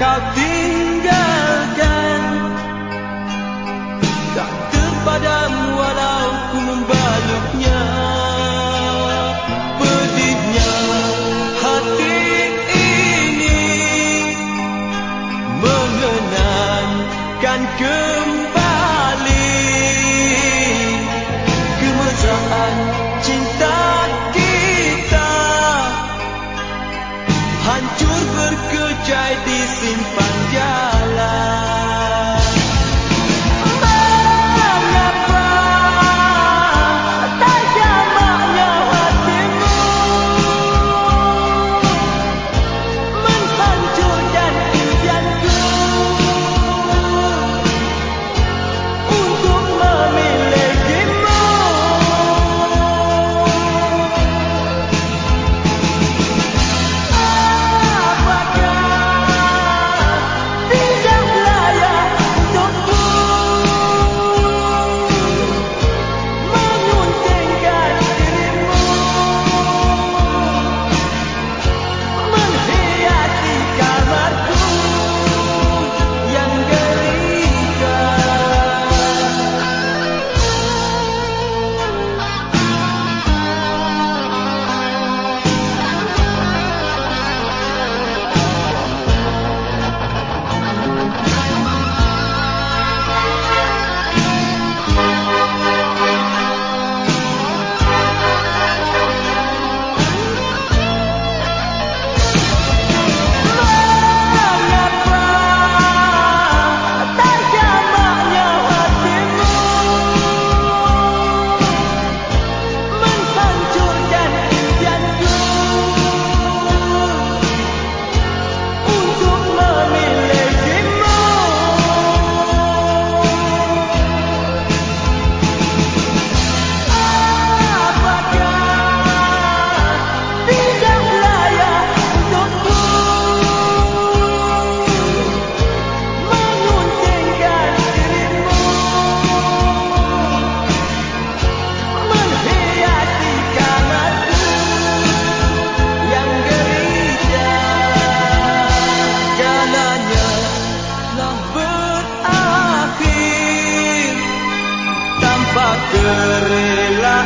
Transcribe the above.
God. hancur berkecai di simpan jalan. que